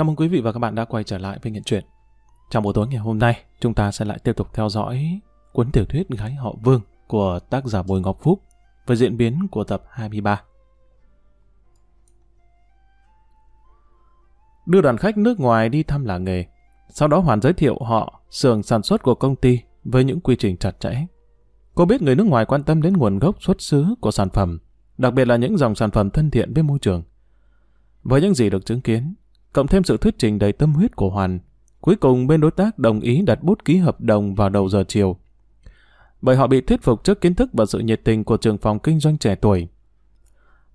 Chào mừng quý vị và các bạn đã quay trở lại với Nghiện Truyện. Trong buổi tối ngày hôm nay, chúng ta sẽ lại tiếp tục theo dõi cuốn tiểu thuyết Gái họ Vương của tác giả Bùi Ngọc Phúc với diễn biến của tập 23. Đưa đoàn khách nước ngoài đi thăm làng nghề, sau đó Hoàn giới thiệu họ xưởng sản xuất của công ty với những quy trình chặt chẽ. Cô biết người nước ngoài quan tâm đến nguồn gốc xuất xứ của sản phẩm, đặc biệt là những dòng sản phẩm thân thiện với môi trường. Với những gì được chứng kiến, cộng thêm sự thuyết trình đầy tâm huyết của Hoàn, cuối cùng bên đối tác đồng ý đặt bút ký hợp đồng vào đầu giờ chiều. Bởi họ bị thuyết phục trước kiến thức và sự nhiệt tình của trường phòng kinh doanh trẻ tuổi.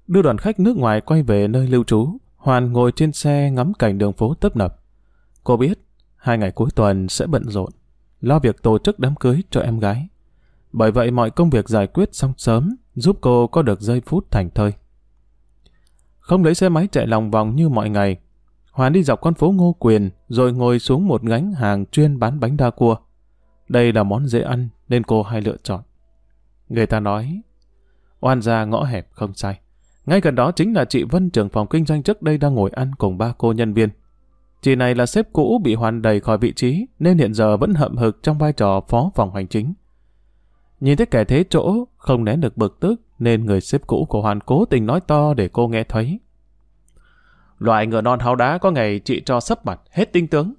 Đưa đoàn khách nước ngoài quay về nơi lưu trú, Hoàn ngồi trên xe ngắm cảnh đường phố tấp nập. Cô biết, hai ngày cuối tuần sẽ bận rộn, lo việc tổ chức đám cưới cho em gái. Bởi vậy mọi công việc giải quyết xong sớm, giúp cô có được giây phút thành thơi. Không lấy xe máy chạy lòng vòng như mọi ngày, Hoàn đi dọc con phố Ngô Quyền, rồi ngồi xuống một gánh hàng chuyên bán bánh đa cua. Đây là món dễ ăn, nên cô hay lựa chọn. Người ta nói, oan ra ngõ hẹp không sai. Ngay gần đó chính là chị Vân trưởng phòng kinh doanh trước đây đang ngồi ăn cùng ba cô nhân viên. Chị này là sếp cũ bị Hoàn đẩy khỏi vị trí, nên hiện giờ vẫn hậm hực trong vai trò phó phòng hành chính. Nhìn thấy kẻ thế chỗ, không nén được bực tức, nên người sếp cũ của Hoàn cố tình nói to để cô nghe thấy. Loại ngựa non háo đá có ngày chị cho sấp mặt hết tinh tướng.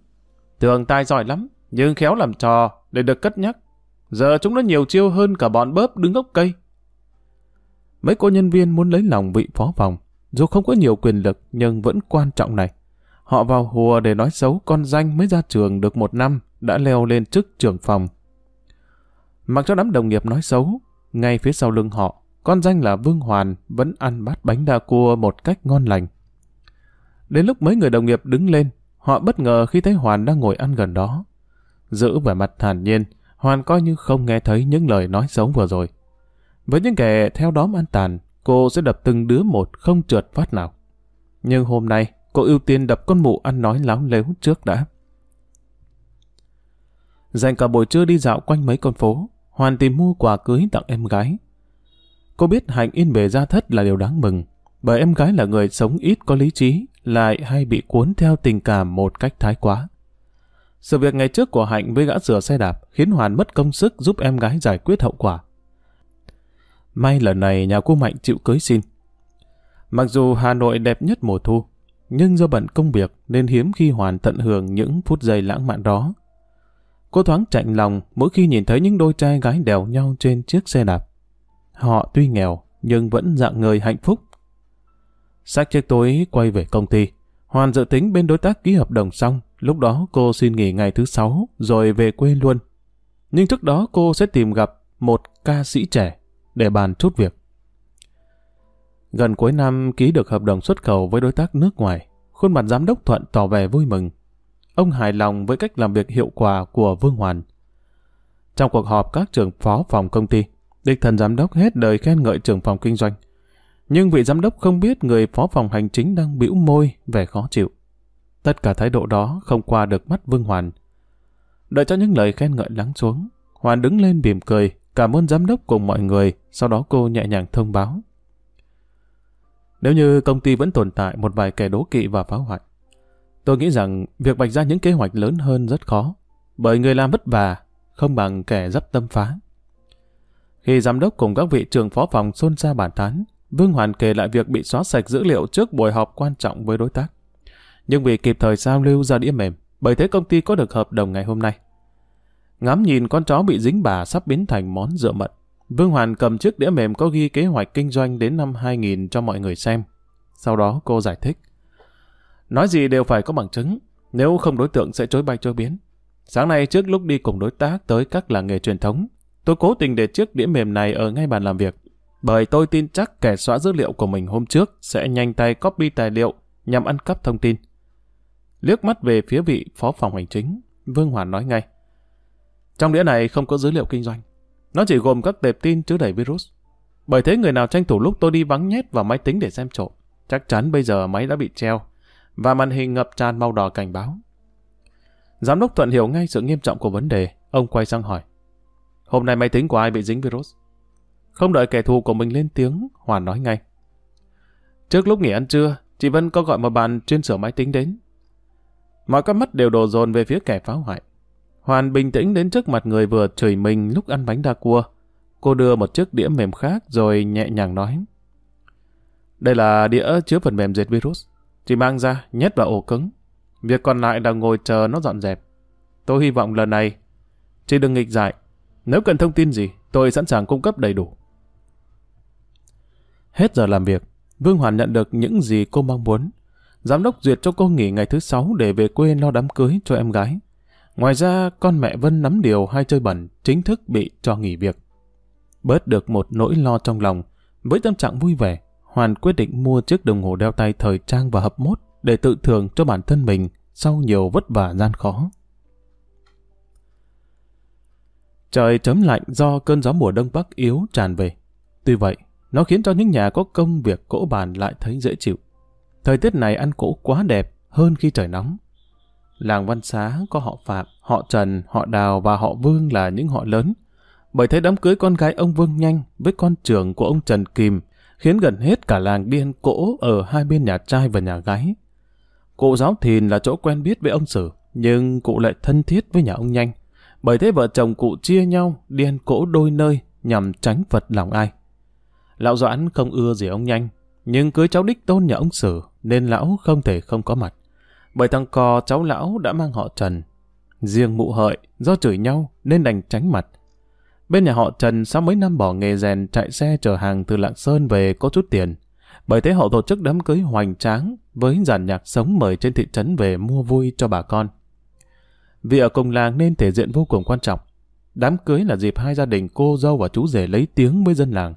Tường tai giỏi lắm, nhưng khéo làm trò để được cất nhắc. Giờ chúng nó nhiều chiêu hơn cả bọn bớp đứng gốc cây. Mấy cô nhân viên muốn lấy lòng vị phó phòng, dù không có nhiều quyền lực nhưng vẫn quan trọng này. Họ vào hùa để nói xấu con danh mới ra trường được một năm, đã leo lên chức trưởng phòng. Mặc cho đám đồng nghiệp nói xấu, ngay phía sau lưng họ, con danh là Vương Hoàn vẫn ăn bát bánh đa cua một cách ngon lành. Đến lúc mấy người đồng nghiệp đứng lên, họ bất ngờ khi thấy Hoàn đang ngồi ăn gần đó. Giữ vẻ mặt thản nhiên, Hoàn coi như không nghe thấy những lời nói xấu vừa rồi. Với những kẻ theo đóm ăn tàn, cô sẽ đập từng đứa một không trượt phát nào. Nhưng hôm nay, cô ưu tiên đập con mụ ăn nói láo lếu trước đã. Dành cả buổi trưa đi dạo quanh mấy con phố, Hoàn tìm mua quà cưới tặng em gái. Cô biết Hạnh yên bề gia thất là điều đáng mừng, bởi em gái là người sống ít có lý trí, lại hay bị cuốn theo tình cảm một cách thái quá. Sự việc ngày trước của Hạnh với gã sửa xe đạp khiến Hoàn mất công sức giúp em gái giải quyết hậu quả. May lần này nhà cô Mạnh chịu cưới xin. Mặc dù Hà Nội đẹp nhất mùa thu, nhưng do bận công việc nên hiếm khi Hoàn tận hưởng những phút giây lãng mạn đó. Cô thoáng chạnh lòng mỗi khi nhìn thấy những đôi trai gái đèo nhau trên chiếc xe đạp. Họ tuy nghèo nhưng vẫn dạng người hạnh phúc Sách chiếc túi quay về công ty. Hoàn dự tính bên đối tác ký hợp đồng xong, lúc đó cô xin nghỉ ngày thứ sáu rồi về quê luôn. Nhưng trước đó cô sẽ tìm gặp một ca sĩ trẻ để bàn chút việc. Gần cuối năm ký được hợp đồng xuất khẩu với đối tác nước ngoài, khuôn mặt giám đốc Thuận tỏ vẻ vui mừng. Ông hài lòng với cách làm việc hiệu quả của Vương Hoàn. Trong cuộc họp các trưởng phó phòng công ty, địch thần giám đốc hết đời khen ngợi trưởng phòng kinh doanh. Nhưng vị giám đốc không biết người phó phòng hành chính đang bĩu môi vẻ khó chịu. Tất cả thái độ đó không qua được mắt Vương Hoàn. Đợi cho những lời khen ngợi lắng xuống, Hoàn đứng lên mỉm cười, cảm ơn giám đốc cùng mọi người, sau đó cô nhẹ nhàng thông báo. Nếu như công ty vẫn tồn tại một vài kẻ đố kỵ và phá hoại, tôi nghĩ rằng việc bạch ra những kế hoạch lớn hơn rất khó, bởi người làm vất vả không bằng kẻ dấp tâm phá. Khi giám đốc cùng các vị trưởng phó phòng xôn xa bản tán, Vương Hoàn kể lại việc bị xóa sạch dữ liệu trước buổi họp quan trọng với đối tác. Nhưng vì kịp thời giao lưu ra đĩa mềm, bởi thế công ty có được hợp đồng ngày hôm nay. Ngắm nhìn con chó bị dính bà sắp biến thành món rượu mận. Vương Hoàn cầm chiếc đĩa mềm có ghi kế hoạch kinh doanh đến năm 2000 cho mọi người xem. Sau đó cô giải thích. Nói gì đều phải có bằng chứng, nếu không đối tượng sẽ chối bay chối biến. Sáng nay trước lúc đi cùng đối tác tới các làng nghề truyền thống, tôi cố tình để chiếc đĩa mềm này ở ngay bàn làm việc bởi tôi tin chắc kẻ xóa dữ liệu của mình hôm trước sẽ nhanh tay copy tài liệu nhằm ăn cắp thông tin. Liếc mắt về phía vị phó phòng hành chính, Vương Hoàn nói ngay. Trong đĩa này không có dữ liệu kinh doanh. Nó chỉ gồm các tệp tin chứa đầy virus. Bởi thế người nào tranh thủ lúc tôi đi vắng nhét vào máy tính để xem trộm, chắc chắn bây giờ máy đã bị treo và màn hình ngập tràn màu đỏ cảnh báo. Giám đốc Thuận hiểu ngay sự nghiêm trọng của vấn đề, ông quay sang hỏi. Hôm nay máy tính của ai bị dính virus? Không đợi kẻ thù của mình lên tiếng, Hoàn nói ngay. Trước lúc nghỉ ăn trưa, chị Vân có gọi một bạn chuyên sửa máy tính đến. Mọi các mắt đều đổ dồn về phía kẻ phá hoại. Hoàn bình tĩnh đến trước mặt người vừa chửi mình lúc ăn bánh đa cua. Cô đưa một chiếc đĩa mềm khác rồi nhẹ nhàng nói. Đây là đĩa chứa phần mềm diệt virus. Chị mang ra, nhét vào ổ cứng. Việc còn lại là ngồi chờ nó dọn dẹp. Tôi hy vọng lần này, chị đừng nghịch dại. Nếu cần thông tin gì, tôi sẵn sàng cung cấp đầy đủ. Hết giờ làm việc, Vương Hoàn nhận được những gì cô mong muốn. Giám đốc duyệt cho cô nghỉ ngày thứ sáu để về quê lo đám cưới cho em gái. Ngoài ra, con mẹ Vân nắm điều hay chơi bẩn chính thức bị cho nghỉ việc. Bớt được một nỗi lo trong lòng, với tâm trạng vui vẻ, Hoàn quyết định mua chiếc đồng hồ đeo tay thời trang và hợp mốt để tự thưởng cho bản thân mình sau nhiều vất vả gian khó. Trời chấm lạnh do cơn gió mùa đông bắc yếu tràn về. Tuy vậy, nó khiến cho những nhà có công việc cỗ bàn lại thấy dễ chịu. Thời tiết này ăn cỗ quá đẹp hơn khi trời nóng. Làng Văn Xá có họ Phạm, họ Trần, họ Đào và họ Vương là những họ lớn. Bởi thế đám cưới con gái ông Vương Nhanh với con trưởng của ông Trần Kìm khiến gần hết cả làng điên cỗ ở hai bên nhà trai và nhà gái. Cụ giáo thìn là chỗ quen biết với ông Sử, nhưng cụ lại thân thiết với nhà ông Nhanh. Bởi thế vợ chồng cụ chia nhau điên cỗ đôi nơi nhằm tránh phật lòng ai. Lão Doãn không ưa gì ông Nhanh, nhưng cưới cháu đích tôn nhà ông Sử nên lão không thể không có mặt. Bởi thằng cò cháu lão đã mang họ Trần. Riêng mụ hợi do chửi nhau nên đành tránh mặt. Bên nhà họ Trần sau mấy năm bỏ nghề rèn chạy xe chở hàng từ Lạng Sơn về có chút tiền. Bởi thế họ tổ chức đám cưới hoành tráng với giàn nhạc sống mời trên thị trấn về mua vui cho bà con. Vì ở cùng làng nên thể diện vô cùng quan trọng. Đám cưới là dịp hai gia đình cô dâu và chú rể lấy tiếng với dân làng.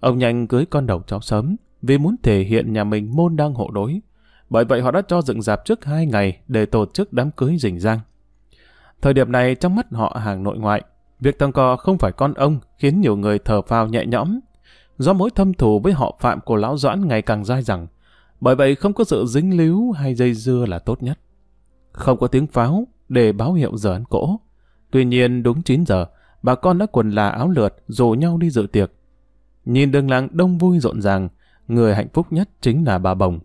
Ông nhanh cưới con đầu cháu sớm vì muốn thể hiện nhà mình môn đang hộ đối. Bởi vậy họ đã cho dựng dạp trước hai ngày để tổ chức đám cưới rình rang. Thời điểm này trong mắt họ hàng nội ngoại, việc tăng cò không phải con ông khiến nhiều người thở phào nhẹ nhõm. Do mối thâm thù với họ phạm của lão Doãn ngày càng dai dẳng, bởi vậy không có sự dính líu hay dây dưa là tốt nhất. Không có tiếng pháo để báo hiệu giờ ăn cỗ. Tuy nhiên đúng 9 giờ, bà con đã quần là áo lượt rủ nhau đi dự tiệc. Nhìn đường làng đông vui rộn ràng, người hạnh phúc nhất chính là bà Bồng.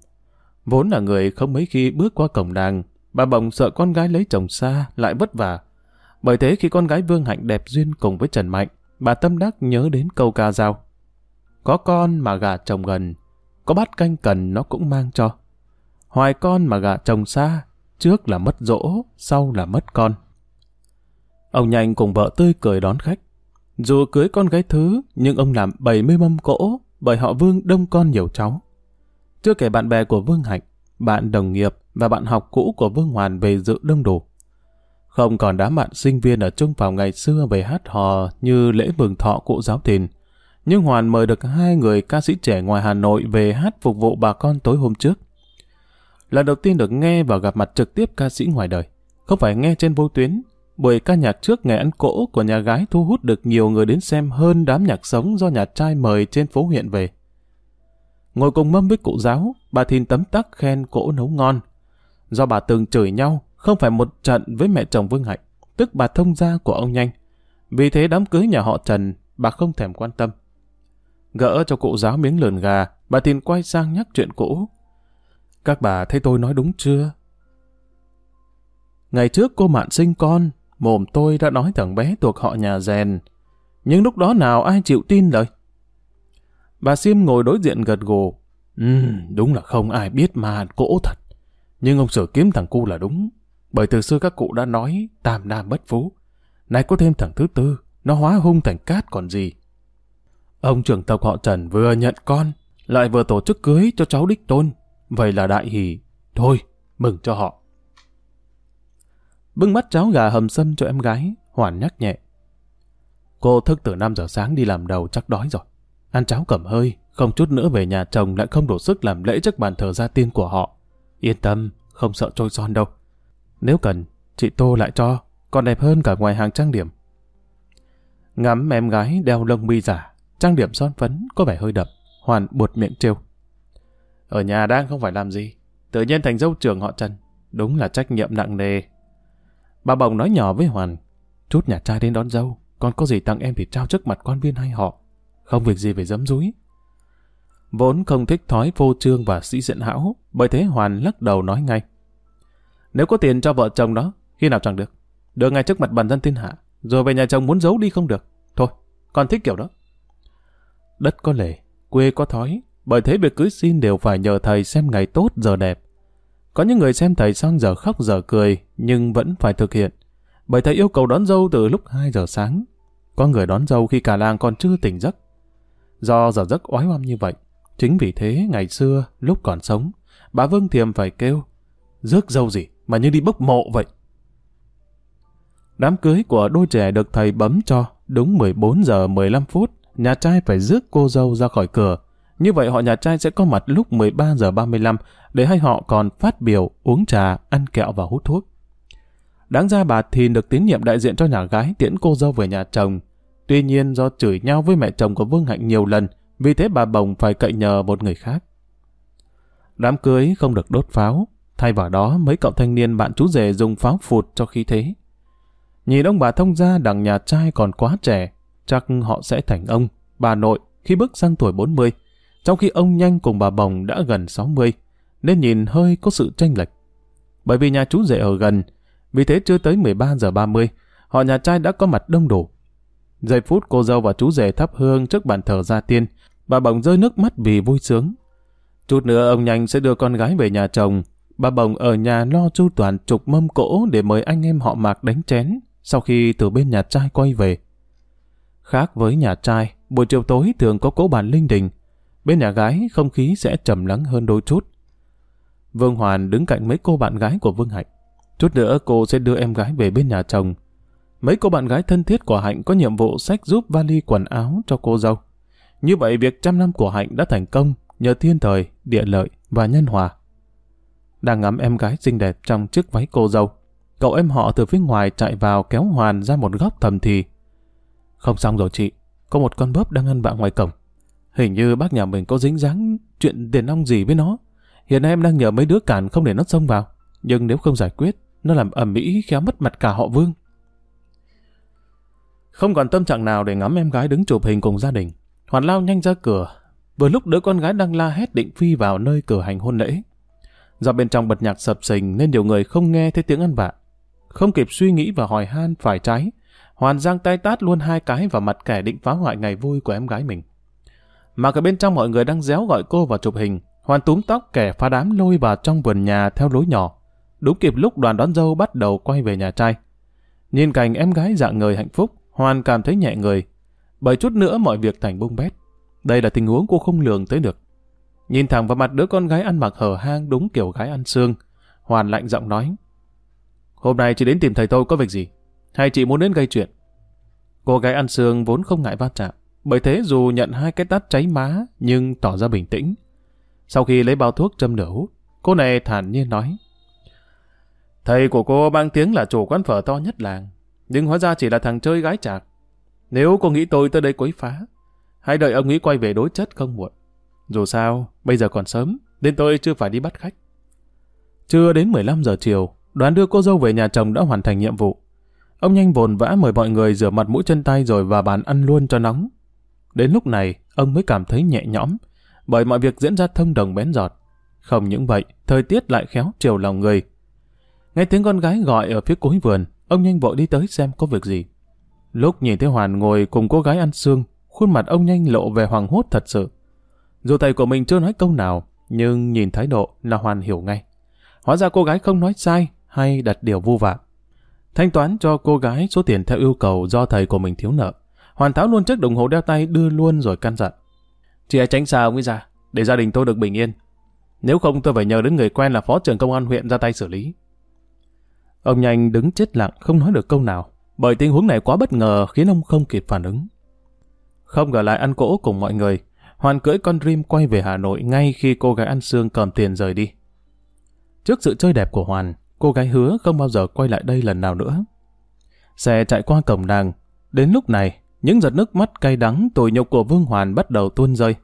Vốn là người không mấy khi bước qua cổng đàng, bà Bồng sợ con gái lấy chồng xa lại vất vả. Bởi thế khi con gái Vương Hạnh đẹp duyên cùng với Trần Mạnh, bà tâm đắc nhớ đến câu ca dao. Có con mà gà chồng gần, có bát canh cần nó cũng mang cho. Hoài con mà gà chồng xa, trước là mất dỗ, sau là mất con. Ông nhanh cùng vợ tươi cười đón khách. Dù cưới con gái thứ, nhưng ông làm 70 mâm cỗ, bởi họ Vương đông con nhiều cháu. Chưa kể bạn bè của Vương Hạnh, bạn đồng nghiệp và bạn học cũ của Vương Hoàn về dự đông đủ. Không còn đám bạn sinh viên ở chung phòng ngày xưa về hát hò như lễ mừng thọ cụ giáo thìn. Nhưng Hoàn mời được hai người ca sĩ trẻ ngoài Hà Nội về hát phục vụ bà con tối hôm trước. Lần đầu tiên được nghe và gặp mặt trực tiếp ca sĩ ngoài đời. Không phải nghe trên vô tuyến, buổi ca nhạc trước ngày ăn cỗ của nhà gái thu hút được nhiều người đến xem hơn đám nhạc sống do nhà trai mời trên phố huyện về. Ngồi cùng mâm với cụ giáo, bà Thìn tấm tắc khen cỗ nấu ngon. Do bà từng chửi nhau, không phải một trận với mẹ chồng Vương Hạnh, tức bà thông gia của ông Nhanh. Vì thế đám cưới nhà họ Trần, bà không thèm quan tâm. Gỡ cho cụ giáo miếng lườn gà, bà Thìn quay sang nhắc chuyện cũ. Các bà thấy tôi nói đúng chưa? Ngày trước cô Mạn sinh con, mồm tôi đã nói thằng bé thuộc họ nhà rèn. Nhưng lúc đó nào ai chịu tin lời? Bà Siêm ngồi đối diện gật gù. Ừ, đúng là không ai biết mà cỗ thật. Nhưng ông sửa kiếm thằng cu là đúng. Bởi từ xưa các cụ đã nói tam nam bất phú. Nay có thêm thằng thứ tư, nó hóa hung thành cát còn gì. Ông trưởng tộc họ Trần vừa nhận con, lại vừa tổ chức cưới cho cháu đích tôn. Vậy là đại hỷ. Thôi, mừng cho họ. Bưng mắt cháo gà hầm sâm cho em gái, Hoàn nhắc nhẹ. Cô thức từ 5 giờ sáng đi làm đầu chắc đói rồi. Ăn cháo cầm hơi, không chút nữa về nhà chồng lại không đủ sức làm lễ trước bàn thờ gia tiên của họ. Yên tâm, không sợ trôi son đâu. Nếu cần, chị Tô lại cho, còn đẹp hơn cả ngoài hàng trang điểm. Ngắm em gái đeo lông mi giả, trang điểm son phấn có vẻ hơi đậm, Hoàn buột miệng trêu. Ở nhà đang không phải làm gì, tự nhiên thành dâu trưởng họ Trần, đúng là trách nhiệm nặng nề. Bà Bồng nói nhỏ với Hoàn, chút nhà trai đến đón dâu, còn có gì tặng em thì trao trước mặt con viên hay họ. Không việc gì phải dấm dúi. Vốn không thích thói vô trương và sĩ diện hão, bởi thế Hoàn lắc đầu nói ngay. Nếu có tiền cho vợ chồng đó, khi nào chẳng được. Đưa ngay trước mặt bản dân thiên hạ, rồi về nhà chồng muốn giấu đi không được. Thôi, con thích kiểu đó. Đất có lệ, quê có thói, bởi thế việc cưới xin đều phải nhờ thầy xem ngày tốt giờ đẹp. Có những người xem thầy xong giờ khóc giờ cười, nhưng vẫn phải thực hiện. Bởi thầy yêu cầu đón dâu từ lúc 2 giờ sáng. Có người đón dâu khi cả làng còn chưa tỉnh giấc. Do giờ giấc oái oăm như vậy, chính vì thế ngày xưa, lúc còn sống, bà Vương Thiềm phải kêu, rước dâu gì mà như đi bốc mộ vậy. Đám cưới của đôi trẻ được thầy bấm cho đúng 14 giờ 15 phút, nhà trai phải rước cô dâu ra khỏi cửa. Như vậy họ nhà trai sẽ có mặt lúc 13 giờ 35 để hai họ còn phát biểu, uống trà, ăn kẹo và hút thuốc. Đáng ra bà Thìn được tín nhiệm đại diện cho nhà gái tiễn cô dâu về nhà chồng. Tuy nhiên do chửi nhau với mẹ chồng của Vương Hạnh nhiều lần, vì thế bà Bồng phải cậy nhờ một người khác. Đám cưới không được đốt pháo, thay vào đó mấy cậu thanh niên bạn chú rể dùng pháo phụt cho khí thế. Nhìn ông bà thông gia đằng nhà trai còn quá trẻ, chắc họ sẽ thành ông, bà nội khi bước sang tuổi 40, trong khi ông nhanh cùng bà Bồng đã gần 60, nên nhìn hơi có sự tranh lệch. Bởi vì nhà chú rể ở gần, vì thế chưa tới 13 giờ 30, họ nhà trai đã có mặt đông đủ. Giây phút cô dâu và chú rể thắp hương trước bàn thờ gia tiên, bà Bồng rơi nước mắt vì vui sướng. Chút nữa ông nhanh sẽ đưa con gái về nhà chồng, bà Bồng ở nhà lo chu toàn trục mâm cỗ để mời anh em họ mạc đánh chén, sau khi từ bên nhà trai quay về. Khác với nhà trai, buổi chiều tối thường có cỗ bàn linh đình. Bên nhà gái, không khí sẽ trầm lắng hơn đôi chút. Vương Hoàn đứng cạnh mấy cô bạn gái của Vương Hạnh. Chút nữa cô sẽ đưa em gái về bên nhà chồng. Mấy cô bạn gái thân thiết của Hạnh có nhiệm vụ sách giúp vali quần áo cho cô dâu. Như vậy việc trăm năm của Hạnh đã thành công nhờ thiên thời, địa lợi và nhân hòa. Đang ngắm em gái xinh đẹp trong chiếc váy cô dâu. Cậu em họ từ phía ngoài chạy vào kéo Hoàn ra một góc thầm thì. Không xong rồi chị, có một con bớp đang ăn vạ ngoài cổng. Hình như bác nhà mình có dính dáng chuyện tiền ong gì với nó. Hiện nay em đang nhờ mấy đứa cản không để nó xông vào. Nhưng nếu không giải quyết, nó làm ẩm mỹ khéo mất mặt cả họ Vương. Không còn tâm trạng nào để ngắm em gái đứng chụp hình cùng gia đình. Hoàn lao nhanh ra cửa. Vừa lúc đứa con gái đang la hét định phi vào nơi cửa hành hôn lễ. Do bên trong bật nhạc sập sình nên nhiều người không nghe thấy tiếng ăn vạ. Không kịp suy nghĩ và hỏi han phải trái, Hoàn giang tay tát luôn hai cái vào mặt kẻ định phá hoại ngày vui của em gái mình. Mà cả bên trong mọi người đang réo gọi cô vào chụp hình, Hoàn túm tóc kẻ phá đám lôi vào trong vườn nhà theo lối nhỏ. Đúng kịp lúc đoàn đón dâu bắt đầu quay về nhà trai. Nhìn cảnh em gái dạng người hạnh phúc, Hoàn cảm thấy nhẹ người. Bởi chút nữa mọi việc thành bung bét. Đây là tình huống cô không lường tới được. Nhìn thẳng vào mặt đứa con gái ăn mặc hở hang đúng kiểu gái ăn xương. Hoàn lạnh giọng nói. Hôm nay chị đến tìm thầy tôi có việc gì? Hay chị muốn đến gây chuyện? Cô gái ăn xương vốn không ngại va chạm. Bởi thế dù nhận hai cái tát cháy má nhưng tỏ ra bình tĩnh. Sau khi lấy bao thuốc châm nửa hút, cô này thản nhiên nói. Thầy của cô mang tiếng là chủ quán phở to nhất làng, nhưng hóa ra chỉ là thằng chơi gái chạc. Nếu cô nghĩ tôi tới đây quấy phá, hãy đợi ông ấy quay về đối chất không muộn. Dù sao, bây giờ còn sớm, nên tôi chưa phải đi bắt khách. Chưa đến 15 giờ chiều, đoàn đưa cô dâu về nhà chồng đã hoàn thành nhiệm vụ. Ông nhanh vồn vã mời mọi người rửa mặt mũi chân tay rồi vào bàn ăn luôn cho nóng. Đến lúc này, ông mới cảm thấy nhẹ nhõm, bởi mọi việc diễn ra thông đồng bén giọt. Không những vậy, thời tiết lại khéo chiều lòng người. Nghe tiếng con gái gọi ở phía cuối vườn, ông nhanh vội đi tới xem có việc gì. Lúc nhìn thấy Hoàn ngồi cùng cô gái ăn xương, khuôn mặt ông nhanh lộ về hoàng hốt thật sự. Dù thầy của mình chưa nói câu nào, nhưng nhìn thái độ là Hoàn hiểu ngay. Hóa ra cô gái không nói sai hay đặt điều vu vạ. Thanh toán cho cô gái số tiền theo yêu cầu do thầy của mình thiếu nợ. Hoàn tháo luôn chiếc đồng hồ đeo tay đưa luôn rồi căn dặn. Chị hãy tránh xa ông ấy ra, để gia đình tôi được bình yên. Nếu không tôi phải nhờ đến người quen là phó trưởng công an huyện ra tay xử lý. Ông nhanh đứng chết lặng không nói được câu nào, bởi tình huống này quá bất ngờ khiến ông không kịp phản ứng. Không ngờ lại ăn cỗ cùng mọi người, Hoàn cưỡi con Dream quay về Hà Nội ngay khi cô gái ăn xương cầm tiền rời đi. Trước sự chơi đẹp của Hoàn, cô gái hứa không bao giờ quay lại đây lần nào nữa. Xe chạy qua cổng nàng. Đến lúc này, những giọt nước mắt cay đắng tội nhục của Vương Hoàn bắt đầu tuôn rơi.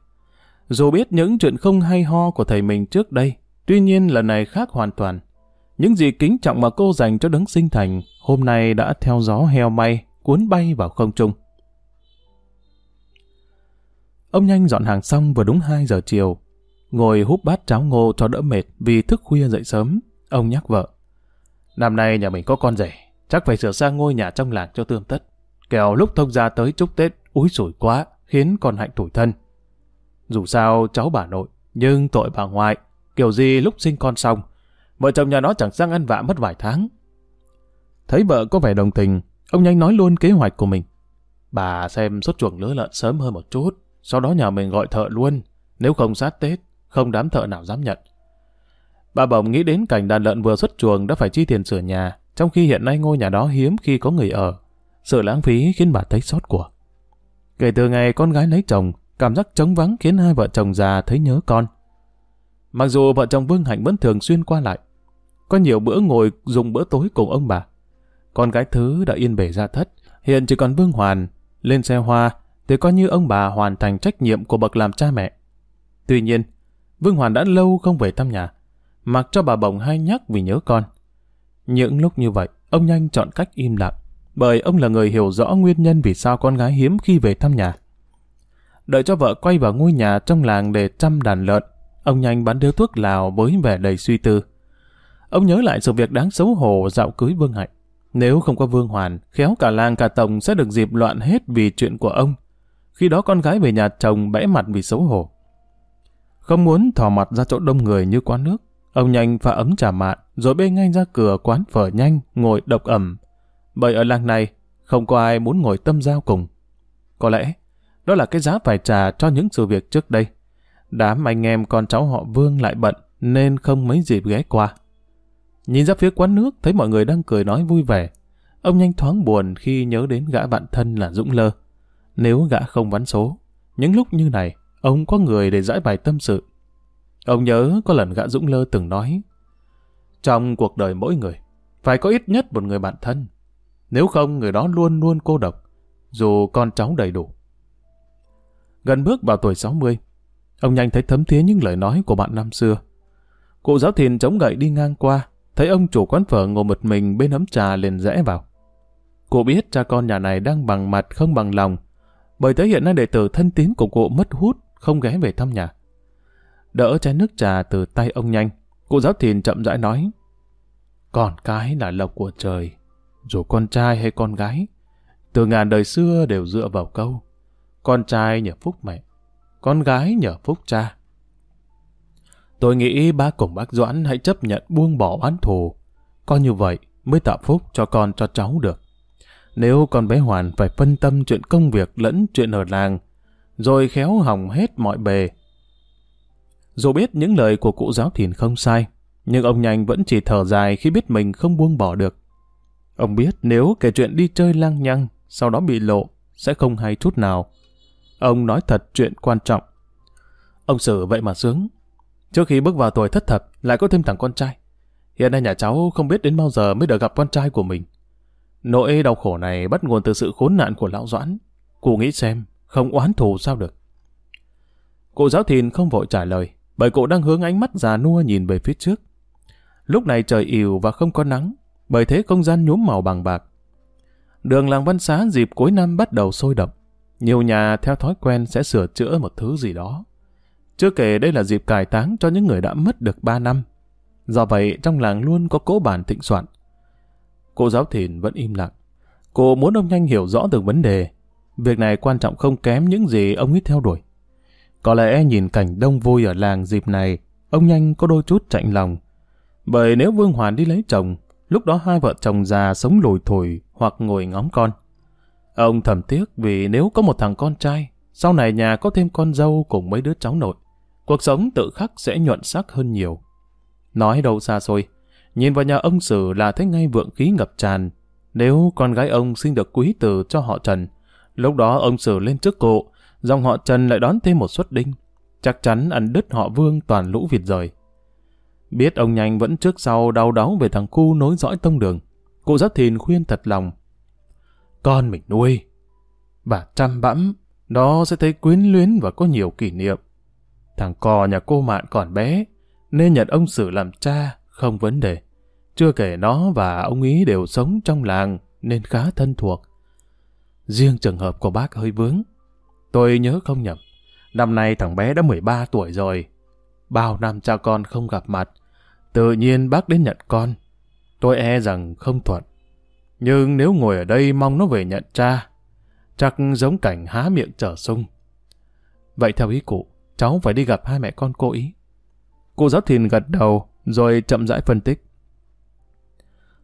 Dù biết những chuyện không hay ho của thầy mình trước đây, tuy nhiên lần này khác hoàn toàn. Những gì kính trọng mà cô dành cho đấng sinh thành, hôm nay đã theo gió heo may, cuốn bay vào không trung. Ông nhanh dọn hàng xong vừa đúng 2 giờ chiều. Ngồi húp bát cháo ngô cho đỡ mệt vì thức khuya dậy sớm. Ông nhắc vợ. Năm nay nhà mình có con rể, chắc phải sửa sang ngôi nhà trong làng cho tươm tất. Kẻo lúc thông gia tới chúc Tết úi sủi quá, khiến con hạnh tủi thân. Dù sao cháu bà nội, nhưng tội bà ngoại, kiểu gì lúc sinh con xong, vợ chồng nhà nó chẳng sang ăn vạ mất vài tháng. Thấy vợ có vẻ đồng tình, ông nhanh nói luôn kế hoạch của mình. Bà xem xuất chuồng lứa lợn sớm hơn một chút, sau đó nhà mình gọi thợ luôn, nếu không sát Tết, không đám thợ nào dám nhận. Bà bỗng nghĩ đến cảnh đàn lợn vừa xuất chuồng đã phải chi tiền sửa nhà, trong khi hiện nay ngôi nhà đó hiếm khi có người ở. Sự lãng phí khiến bà thấy xót của. Kể từ ngày con gái lấy chồng, cảm giác trống vắng khiến hai vợ chồng già thấy nhớ con. Mặc dù vợ chồng Vương Hạnh vẫn thường xuyên qua lại, có nhiều bữa ngồi dùng bữa tối cùng ông bà. Con gái thứ đã yên bề ra thất, hiện chỉ còn Vương Hoàn, lên xe hoa thì coi như ông bà hoàn thành trách nhiệm của bậc làm cha mẹ. Tuy nhiên, Vương Hoàn đã lâu không về thăm nhà, mặc cho bà bồng hay nhắc vì nhớ con. Những lúc như vậy, ông nhanh chọn cách im lặng, bởi ông là người hiểu rõ nguyên nhân vì sao con gái hiếm khi về thăm nhà. Đợi cho vợ quay vào ngôi nhà trong làng để chăm đàn lợn, ông nhanh bán điếu thuốc lào với vẻ đầy suy tư. Ông nhớ lại sự việc đáng xấu hổ dạo cưới Vương Hạnh. Nếu không có Vương Hoàn, khéo cả làng cả tổng sẽ được dịp loạn hết vì chuyện của ông. Khi đó con gái về nhà chồng bẽ mặt vì xấu hổ. Không muốn thò mặt ra chỗ đông người như quán nước, ông nhanh pha ấm trà mạn, rồi bê ngay ra cửa quán phở nhanh, ngồi độc ẩm. Bởi ở làng này, không có ai muốn ngồi tâm giao cùng. Có lẽ, đó là cái giá phải trả cho những sự việc trước đây. Đám anh em con cháu họ Vương lại bận, nên không mấy dịp ghé qua. Nhìn ra phía quán nước, thấy mọi người đang cười nói vui vẻ. Ông nhanh thoáng buồn khi nhớ đến gã bạn thân là Dũng Lơ. Nếu gã không vắn số, những lúc như này, ông có người để giải bài tâm sự. Ông nhớ có lần gã Dũng Lơ từng nói, trong cuộc đời mỗi người, phải có ít nhất một người bạn thân. Nếu không, người đó luôn luôn cô độc, dù con cháu đầy đủ. Gần bước vào tuổi 60, ông nhanh thấy thấm thía những lời nói của bạn năm xưa. Cụ giáo thiền chống gậy đi ngang qua, thấy ông chủ quán phở ngồi một mình bên ấm trà liền rẽ vào. Cụ biết cha con nhà này đang bằng mặt không bằng lòng, bởi tới hiện nay đệ tử thân tín của cụ mất hút, không ghé về thăm nhà. Đỡ chén nước trà từ tay ông nhanh, cụ giáo thiền chậm rãi nói, còn cái là lộc của trời, dù con trai hay con gái, từ ngàn đời xưa đều dựa vào câu, con trai nhờ phúc mẹ, con gái nhờ phúc cha. Tôi nghĩ bác cùng bác Doãn hãy chấp nhận buông bỏ oán thù. Coi như vậy mới tạo phúc cho con cho cháu được. Nếu con bé Hoàn phải phân tâm chuyện công việc lẫn chuyện ở làng, rồi khéo hỏng hết mọi bề. Dù biết những lời của cụ giáo thìn không sai, nhưng ông nhanh vẫn chỉ thở dài khi biết mình không buông bỏ được. Ông biết nếu kể chuyện đi chơi lang nhăng, sau đó bị lộ, sẽ không hay chút nào. Ông nói thật chuyện quan trọng. Ông xử vậy mà sướng, Trước khi bước vào tuổi thất thập, lại có thêm thằng con trai. Hiện nay nhà cháu không biết đến bao giờ mới được gặp con trai của mình. Nỗi đau khổ này bắt nguồn từ sự khốn nạn của lão Doãn. Cụ nghĩ xem, không oán thù sao được. Cụ giáo thìn không vội trả lời, bởi cụ đang hướng ánh mắt già nua nhìn về phía trước. Lúc này trời ỉu và không có nắng, bởi thế không gian nhuốm màu bằng bạc. Đường làng văn xá dịp cuối năm bắt đầu sôi động. Nhiều nhà theo thói quen sẽ sửa chữa một thứ gì đó. Chưa kể đây là dịp cải táng cho những người đã mất được 3 năm. Do vậy, trong làng luôn có cố bản thịnh soạn. Cô giáo thìn vẫn im lặng. Cô muốn ông nhanh hiểu rõ được vấn đề. Việc này quan trọng không kém những gì ông ấy theo đuổi. Có lẽ nhìn cảnh đông vui ở làng dịp này, ông nhanh có đôi chút chạnh lòng. Bởi nếu Vương Hoàn đi lấy chồng, lúc đó hai vợ chồng già sống lùi thổi hoặc ngồi ngóng con. Ông thầm tiếc vì nếu có một thằng con trai, sau này nhà có thêm con dâu cùng mấy đứa cháu nội cuộc sống tự khắc sẽ nhuận sắc hơn nhiều. Nói đâu xa xôi, nhìn vào nhà ông Sử là thấy ngay vượng khí ngập tràn. Nếu con gái ông sinh được quý tử cho họ Trần, lúc đó ông Sử lên trước cụ, dòng họ Trần lại đón thêm một suất đinh. Chắc chắn ăn đứt họ Vương toàn lũ Việt rời. Biết ông nhanh vẫn trước sau đau đáu về thằng cu nối dõi tông đường. Cụ giáp thìn khuyên thật lòng. Con mình nuôi. Bà chăm bẵm, nó sẽ thấy quyến luyến và có nhiều kỷ niệm. Thằng cò nhà cô Mạn còn bé, nên nhận ông xử làm cha, không vấn đề. Chưa kể nó và ông ý đều sống trong làng, nên khá thân thuộc. Riêng trường hợp của bác hơi vướng. Tôi nhớ không nhầm, năm nay thằng bé đã 13 tuổi rồi. Bao năm cha con không gặp mặt, tự nhiên bác đến nhận con. tôi e rằng không thuận. Nhưng nếu ngồi ở đây mong nó về nhận cha, chắc giống cảnh há miệng trở sung. Vậy theo ý cụ, cháu phải đi gặp hai mẹ con cô ý. Cô giáo thìn gật đầu, rồi chậm rãi phân tích.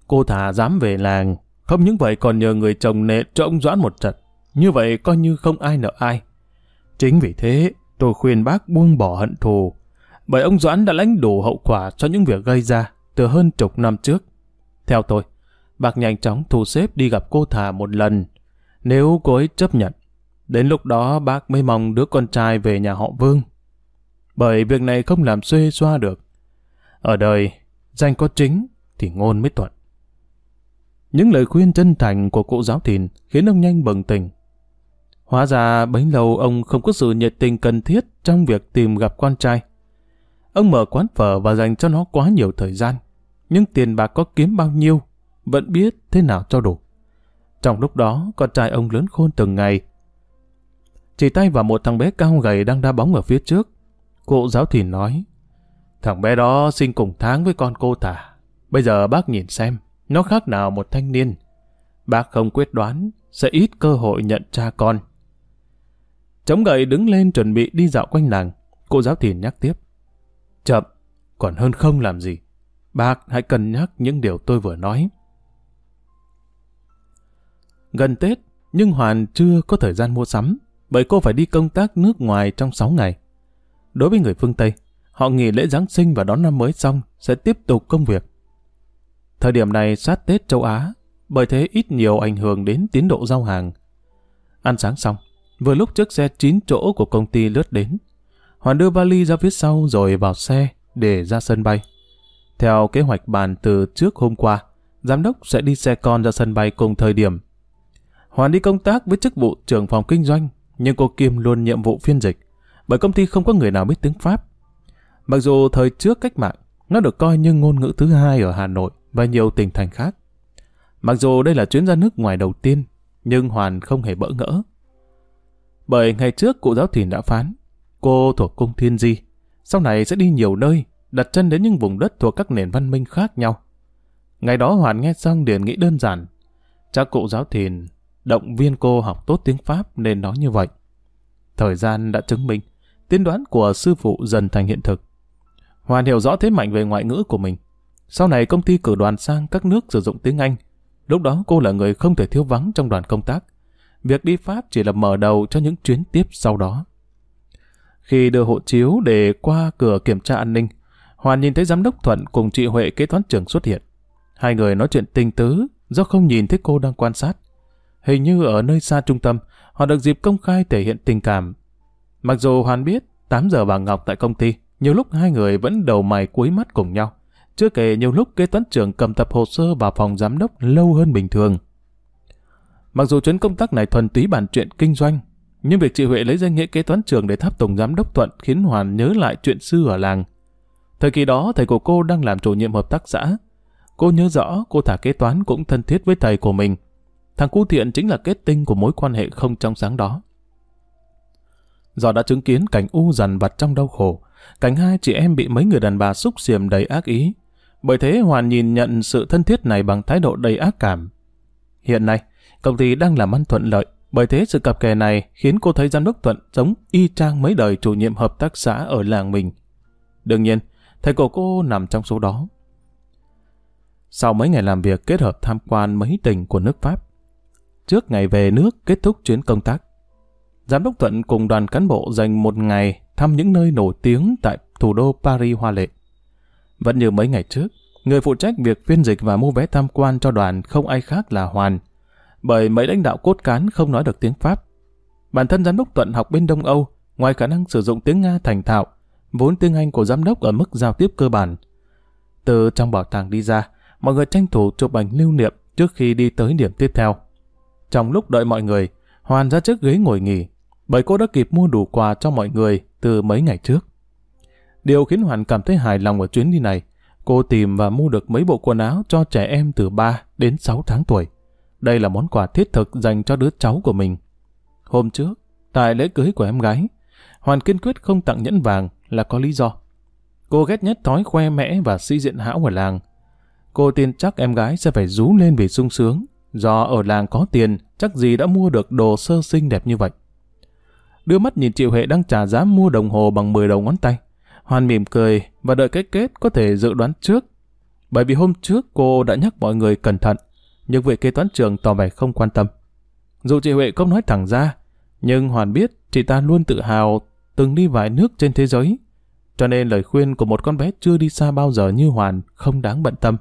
Cô thả dám về làng, không những vậy còn nhờ người chồng nệ cho ông Doãn một trận. Như vậy coi như không ai nợ ai. Chính vì thế, tôi khuyên bác buông bỏ hận thù, bởi ông Doãn đã lãnh đủ hậu quả cho những việc gây ra từ hơn chục năm trước. Theo tôi, bác nhanh chóng thu xếp đi gặp cô thả một lần, nếu cô ấy chấp nhận. Đến lúc đó bác mới mong đứa con trai về nhà họ Vương. Bởi việc này không làm xuê xoa được. Ở đời, danh có chính thì ngôn mới thuận. Những lời khuyên chân thành của cụ giáo thìn khiến ông nhanh bừng tỉnh. Hóa ra bấy lâu ông không có sự nhiệt tình cần thiết trong việc tìm gặp con trai. Ông mở quán phở và dành cho nó quá nhiều thời gian. Nhưng tiền bạc có kiếm bao nhiêu, vẫn biết thế nào cho đủ. Trong lúc đó, con trai ông lớn khôn từng ngày. Chỉ tay vào một thằng bé cao gầy đang đá bóng ở phía trước. Cụ giáo thìn nói, thằng bé đó sinh cùng tháng với con cô tả. Bây giờ bác nhìn xem, nó khác nào một thanh niên. Bác không quyết đoán, sẽ ít cơ hội nhận cha con. Chống gậy đứng lên chuẩn bị đi dạo quanh làng. Cô giáo thìn nhắc tiếp. Chậm, còn hơn không làm gì. Bác hãy cân nhắc những điều tôi vừa nói. Gần Tết, nhưng Hoàn chưa có thời gian mua sắm, bởi cô phải đi công tác nước ngoài trong 6 ngày. Đối với người phương Tây, họ nghỉ lễ Giáng sinh và đón năm mới xong sẽ tiếp tục công việc. Thời điểm này sát Tết châu Á, bởi thế ít nhiều ảnh hưởng đến tiến độ giao hàng. Ăn sáng xong, vừa lúc chiếc xe 9 chỗ của công ty lướt đến. Hoàn đưa vali ra phía sau rồi vào xe để ra sân bay. Theo kế hoạch bàn từ trước hôm qua, giám đốc sẽ đi xe con ra sân bay cùng thời điểm. Hoàn đi công tác với chức vụ trưởng phòng kinh doanh, nhưng cô Kim luôn nhiệm vụ phiên dịch, bởi công ty không có người nào biết tiếng Pháp. Mặc dù thời trước cách mạng, nó được coi như ngôn ngữ thứ hai ở Hà Nội và nhiều tỉnh thành khác. Mặc dù đây là chuyến ra nước ngoài đầu tiên, nhưng Hoàn không hề bỡ ngỡ. Bởi ngày trước cụ giáo thìn đã phán, cô thuộc cung thiên di, sau này sẽ đi nhiều nơi, đặt chân đến những vùng đất thuộc các nền văn minh khác nhau. Ngày đó Hoàn nghe xong liền nghĩ đơn giản, chắc cụ giáo thìn động viên cô học tốt tiếng Pháp nên nói như vậy. Thời gian đã chứng minh, tiên đoán của sư phụ dần thành hiện thực. Hoàn hiểu rõ thế mạnh về ngoại ngữ của mình. Sau này công ty cử đoàn sang các nước sử dụng tiếng Anh. Lúc đó cô là người không thể thiếu vắng trong đoàn công tác. Việc đi Pháp chỉ là mở đầu cho những chuyến tiếp sau đó. Khi đưa hộ chiếu để qua cửa kiểm tra an ninh, Hoàn nhìn thấy giám đốc Thuận cùng chị Huệ kế toán trưởng xuất hiện. Hai người nói chuyện tình tứ do không nhìn thấy cô đang quan sát. Hình như ở nơi xa trung tâm, họ được dịp công khai thể hiện tình cảm. Mặc dù Hoàn biết 8 giờ bà Ngọc tại công ty, nhiều lúc hai người vẫn đầu mày cuối mắt cùng nhau. Chưa kể nhiều lúc kế toán trưởng cầm tập hồ sơ vào phòng giám đốc lâu hơn bình thường. Mặc dù chuyến công tác này thuần túy bản chuyện kinh doanh, nhưng việc chị Huệ lấy danh nghĩa kế toán trưởng để tháp tùng giám đốc Thuận khiến Hoàn nhớ lại chuyện xưa ở làng. Thời kỳ đó, thầy của cô đang làm chủ nhiệm hợp tác xã. Cô nhớ rõ cô thả kế toán cũng thân thiết với thầy của mình. Thằng cu thiện chính là kết tinh của mối quan hệ không trong sáng đó. Do đã chứng kiến cảnh u dằn vặt trong đau khổ, cảnh hai chị em bị mấy người đàn bà xúc xiềm đầy ác ý. Bởi thế Hoàn nhìn nhận sự thân thiết này bằng thái độ đầy ác cảm. Hiện nay, công ty đang làm ăn thuận lợi, bởi thế sự cặp kè này khiến cô thấy giám đốc Thuận giống y chang mấy đời chủ nhiệm hợp tác xã ở làng mình. Đương nhiên, thầy của cô nằm trong số đó. Sau mấy ngày làm việc kết hợp tham quan mấy tỉnh của nước Pháp, trước ngày về nước kết thúc chuyến công tác, Giám đốc Thuận cùng đoàn cán bộ dành một ngày thăm những nơi nổi tiếng tại thủ đô Paris hoa lệ. Vẫn như mấy ngày trước, người phụ trách việc phiên dịch và mua vé tham quan cho đoàn không ai khác là Hoàn, bởi mấy lãnh đạo cốt cán không nói được tiếng Pháp. Bản thân giám đốc Thuận học bên Đông Âu, ngoài khả năng sử dụng tiếng Nga thành thạo, vốn tiếng Anh của giám đốc ở mức giao tiếp cơ bản. Từ trong bảo tàng đi ra, mọi người tranh thủ chụp ảnh lưu niệm trước khi đi tới điểm tiếp theo. Trong lúc đợi mọi người, Hoàn ra trước ghế ngồi nghỉ, bởi cô đã kịp mua đủ quà cho mọi người từ mấy ngày trước. Điều khiến Hoàn cảm thấy hài lòng ở chuyến đi này, cô tìm và mua được mấy bộ quần áo cho trẻ em từ 3 đến 6 tháng tuổi. Đây là món quà thiết thực dành cho đứa cháu của mình. Hôm trước, tại lễ cưới của em gái, Hoàn kiên quyết không tặng nhẫn vàng là có lý do. Cô ghét nhất thói khoe mẽ và si diện hão ở làng. Cô tin chắc em gái sẽ phải rú lên vì sung sướng. Do ở làng có tiền, chắc gì đã mua được đồ sơ sinh đẹp như vậy. Đưa mắt nhìn triệu hệ đang trả giá mua đồng hồ bằng 10 đầu ngón tay. Hoàn mỉm cười và đợi cái kết có thể dự đoán trước. Bởi vì hôm trước cô đã nhắc mọi người cẩn thận, nhưng vị kế toán trưởng tỏ vẻ không quan tâm. Dù chị Huệ không nói thẳng ra, nhưng Hoàn biết chị ta luôn tự hào từng đi vài nước trên thế giới. Cho nên lời khuyên của một con bé chưa đi xa bao giờ như Hoàn không đáng bận tâm.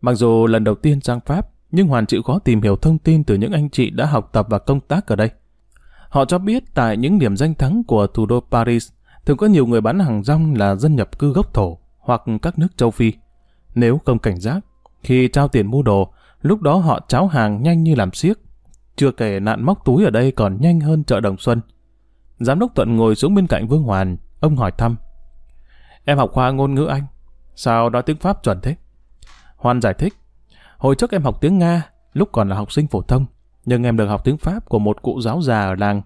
Mặc dù lần đầu tiên sang Pháp, nhưng Hoàn chịu khó tìm hiểu thông tin từ những anh chị đã học tập và công tác ở đây. Họ cho biết tại những điểm danh thắng của thủ đô Paris, thường có nhiều người bán hàng rong là dân nhập cư gốc thổ hoặc các nước châu Phi. Nếu không cảnh giác, khi trao tiền mua đồ, lúc đó họ cháo hàng nhanh như làm xiếc. Chưa kể nạn móc túi ở đây còn nhanh hơn chợ Đồng Xuân. Giám đốc Thuận ngồi xuống bên cạnh Vương Hoàn, ông hỏi thăm. Em học khoa ngôn ngữ Anh, sao nói tiếng Pháp chuẩn thế? Hoàn giải thích, hồi trước em học tiếng Nga, lúc còn là học sinh phổ thông, nhưng em được học tiếng Pháp của một cụ giáo già ở làng.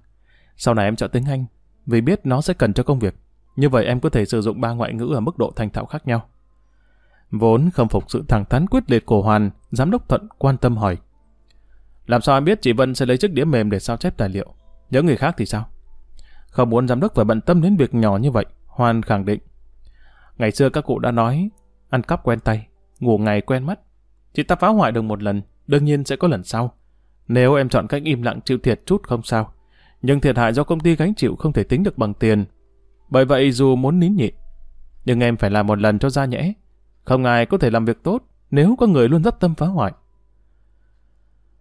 Sau này em chọn tiếng Anh, vì biết nó sẽ cần cho công việc. Như vậy em có thể sử dụng ba ngoại ngữ ở mức độ thành thạo khác nhau. Vốn không phục sự thẳng thắn quyết liệt của Hoàn, giám đốc Thuận quan tâm hỏi. Làm sao em biết chị Vân sẽ lấy chiếc đĩa mềm để sao chép tài liệu? Những người khác thì sao? Không muốn giám đốc phải bận tâm đến việc nhỏ như vậy, Hoàn khẳng định. Ngày xưa các cụ đã nói, ăn cắp quen tay, ngủ ngày quen mắt. Chị ta phá hoại được một lần, đương nhiên sẽ có lần sau. Nếu em chọn cách im lặng chịu thiệt chút không sao. Nhưng thiệt hại do công ty gánh chịu không thể tính được bằng tiền. Bởi vậy dù muốn nín nhịn, nhưng em phải làm một lần cho ra nhẽ. Không ai có thể làm việc tốt nếu có người luôn rất tâm phá hoại.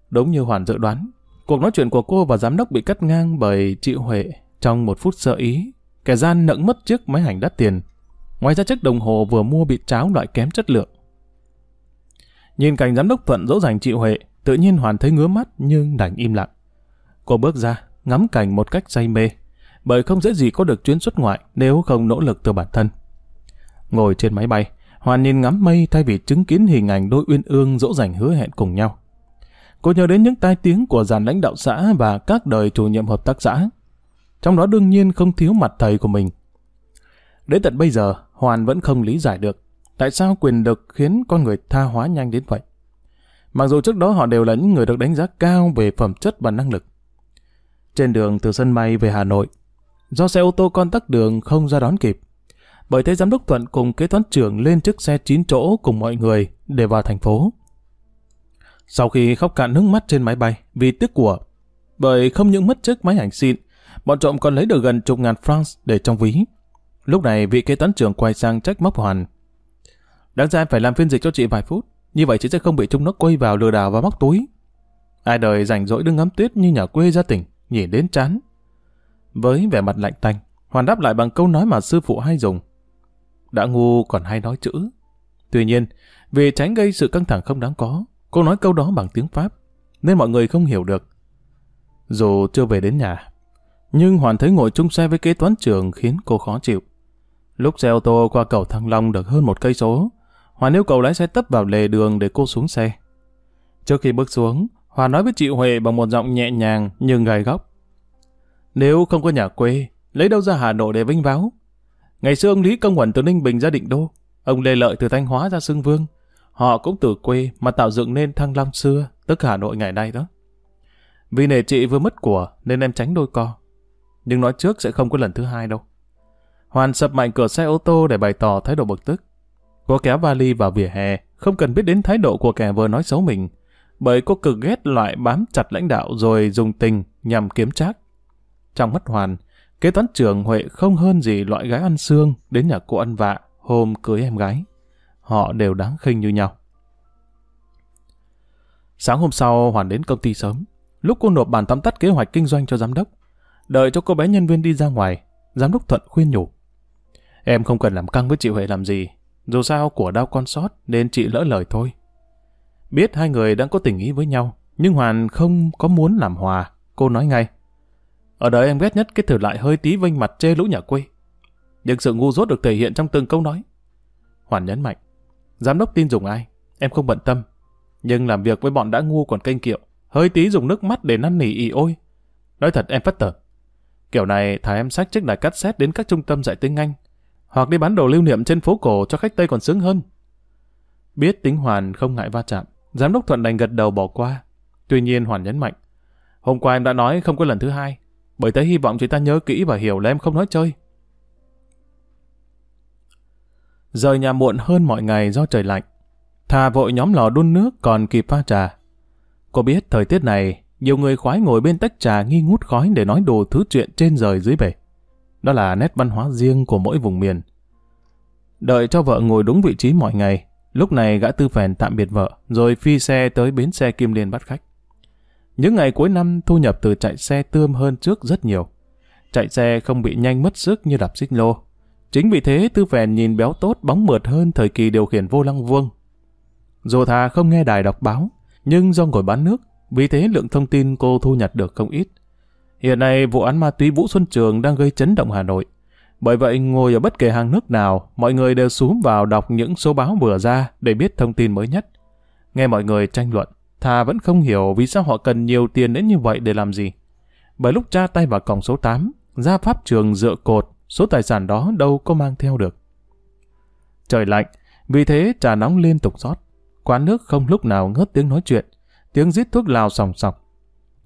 Đúng như Hoàn dự đoán, cuộc nói chuyện của cô và giám đốc bị cắt ngang bởi chị Huệ trong một phút sợ ý. Kẻ gian nẫn mất chiếc máy ảnh đắt tiền. Ngoài ra chiếc đồng hồ vừa mua bị cháo loại kém chất lượng. Nhìn cảnh giám đốc Thuận dỗ dành chị Huệ, tự nhiên Hoàn thấy ngứa mắt nhưng đành im lặng. Cô bước ra, ngắm cảnh một cách say mê, bởi không dễ gì có được chuyến xuất ngoại nếu không nỗ lực từ bản thân. Ngồi trên máy bay, Hoàn nhìn ngắm mây thay vì chứng kiến hình ảnh đôi uyên ương dỗ dành hứa hẹn cùng nhau. Cô nhớ đến những tai tiếng của dàn lãnh đạo xã và các đời chủ nhiệm hợp tác xã. Trong đó đương nhiên không thiếu mặt thầy của mình. Đến tận bây giờ, Hoàn vẫn không lý giải được tại sao quyền lực khiến con người tha hóa nhanh đến vậy. Mặc dù trước đó họ đều là những người được đánh giá cao về phẩm chất và năng lực. Trên đường từ sân bay về Hà Nội, do xe ô tô con tắc đường không ra đón kịp, bởi thế giám đốc Thuận cùng kế toán trưởng lên chiếc xe 9 chỗ cùng mọi người để vào thành phố. Sau khi khóc cạn nước mắt trên máy bay vì tiếc của, bởi không những mất chiếc máy ảnh xịn, bọn trộm còn lấy được gần chục ngàn francs để trong ví. Lúc này vị kế toán trưởng quay sang trách móc Hoàn. Đáng ra em phải làm phiên dịch cho chị vài phút, như vậy chị sẽ không bị chúng nó quay vào lừa đảo và móc túi. Ai đời rảnh rỗi đứng ngắm tuyết như nhà quê ra tỉnh, nhìn đến chán. Với vẻ mặt lạnh tanh, Hoàn đáp lại bằng câu nói mà sư phụ hay dùng. Đã ngu còn hay nói chữ. Tuy nhiên, vì tránh gây sự căng thẳng không đáng có, cô nói câu đó bằng tiếng Pháp, nên mọi người không hiểu được. Dù chưa về đến nhà, nhưng Hoàn thấy ngồi chung xe với kế toán trưởng khiến cô khó chịu. Lúc xe ô tô qua cầu Thăng Long được hơn một cây số, Hoàn yêu cầu lái xe tấp vào lề đường để cô xuống xe. Trước khi bước xuống, Hoàn nói với chị Huệ bằng một giọng nhẹ nhàng nhưng gai góc. Nếu không có nhà quê, lấy đâu ra Hà Nội để vinh váo? Ngày xưa ông Lý Công Huẩn từ Ninh Bình ra Định Đô, ông Lê Lợi từ Thanh Hóa ra sương Vương. Họ cũng từ quê mà tạo dựng nên Thăng Long xưa, tức Hà Nội ngày nay đó. Vì nể chị vừa mất của nên em tránh đôi co. Nhưng nói trước sẽ không có lần thứ hai đâu. Hoàn sập mạnh cửa xe ô tô để bày tỏ thái độ bực tức. Cô kéo vali vào vỉa hè, không cần biết đến thái độ của kẻ vừa nói xấu mình, bởi cô cực ghét loại bám chặt lãnh đạo rồi dùng tình nhằm kiếm trác. Trong mắt Hoàn, kế toán trưởng Huệ không hơn gì loại gái ăn xương đến nhà cô ăn vạ hôm cưới em gái. Họ đều đáng khinh như nhau. Sáng hôm sau, Hoàn đến công ty sớm. Lúc cô nộp bản tóm tắt kế hoạch kinh doanh cho giám đốc, đợi cho cô bé nhân viên đi ra ngoài, giám đốc Thuận khuyên nhủ. Em không cần làm căng với chị Huệ làm gì, dù sao của đau con sót nên chị lỡ lời thôi. Biết hai người đang có tình ý với nhau, nhưng Hoàn không có muốn làm hòa. Cô nói ngay. Ở đời em ghét nhất cái thử lại hơi tí vinh mặt chê lũ nhà quê. Nhưng sự ngu dốt được thể hiện trong từng câu nói. Hoàn nhấn mạnh. Giám đốc tin dùng ai? Em không bận tâm. Nhưng làm việc với bọn đã ngu còn kênh kiệu. Hơi tí dùng nước mắt để năn nỉ ì ôi. Nói thật em phất tờ. Kiểu này thả em sách chiếc đài cắt xét đến các trung tâm dạy tiếng Anh hoặc đi bán đồ lưu niệm trên phố cổ cho khách Tây còn sướng hơn. Biết tính Hoàn không ngại va chạm, giám đốc Thuận đành gật đầu bỏ qua. Tuy nhiên Hoàn nhấn mạnh, hôm qua em đã nói không có lần thứ hai, bởi thế hy vọng chị ta nhớ kỹ và hiểu là em không nói chơi. Rời nhà muộn hơn mọi ngày do trời lạnh. Thà vội nhóm lò đun nước còn kịp pha trà. Cô biết thời tiết này, nhiều người khoái ngồi bên tách trà nghi ngút khói để nói đồ thứ chuyện trên rời dưới bể. Đó là nét văn hóa riêng của mỗi vùng miền. Đợi cho vợ ngồi đúng vị trí mọi ngày, lúc này gã tư phèn tạm biệt vợ, rồi phi xe tới bến xe Kim Liên bắt khách. Những ngày cuối năm thu nhập từ chạy xe tươm hơn trước rất nhiều. Chạy xe không bị nhanh mất sức như đạp xích lô. Chính vì thế tư phèn nhìn béo tốt bóng mượt hơn thời kỳ điều khiển vô lăng vuông. Dù thà không nghe đài đọc báo, nhưng do ngồi bán nước, vì thế lượng thông tin cô thu nhặt được không ít. Hiện nay vụ án ma túy Vũ Xuân Trường đang gây chấn động Hà Nội. Bởi vậy ngồi ở bất kể hàng nước nào, mọi người đều xuống vào đọc những số báo vừa ra để biết thông tin mới nhất. Nghe mọi người tranh luận, Thà vẫn không hiểu vì sao họ cần nhiều tiền đến như vậy để làm gì. Bởi lúc tra tay vào còng số 8, ra pháp trường dựa cột, số tài sản đó đâu có mang theo được. Trời lạnh, vì thế trà nóng liên tục rót. Quán nước không lúc nào ngớt tiếng nói chuyện, tiếng rít thuốc lào sòng sọc.